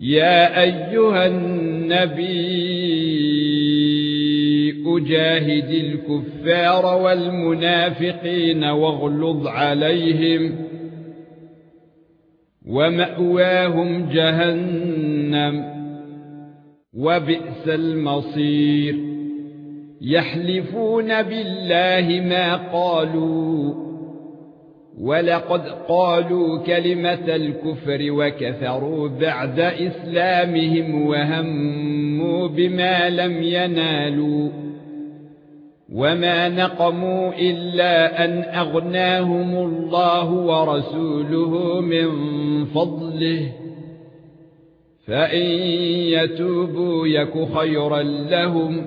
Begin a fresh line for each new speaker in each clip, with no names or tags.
يا أيها النبي أجاهد الكفار والمنافقين واغلظ عليهم ومأواهم جهنم وبئس المصير. يحلفون بالله ما قالوا ولقد قالوا كلمة الكفر وكفروا بعد إسلامهم وهموا بما لم ينالوا وما نقموا إلا أن أغناهم الله ورسوله من فضله فإن يتوبوا يك خيرا لهم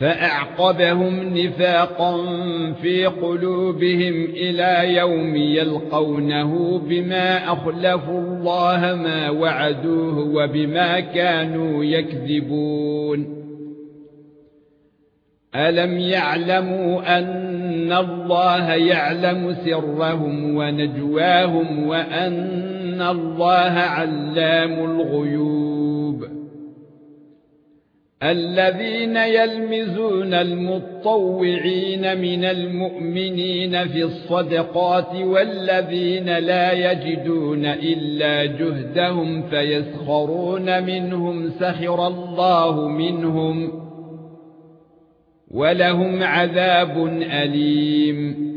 فأعقبهم نفاقا في قلوبهم إلى يوم يلقونه بما أخلفوا الله ما وعدوه وبما كانوا يكذبون. ألم يعلموا أن الله يعلم سرهم ونجواهم وأن الله علام الغيوب؟ الذين يلمزون المتطوعين من المؤمنين في الصدقات والذين لا يجدون إلا جهدهم فيسخرون منهم سخر الله منهم ولهم عذاب أليم.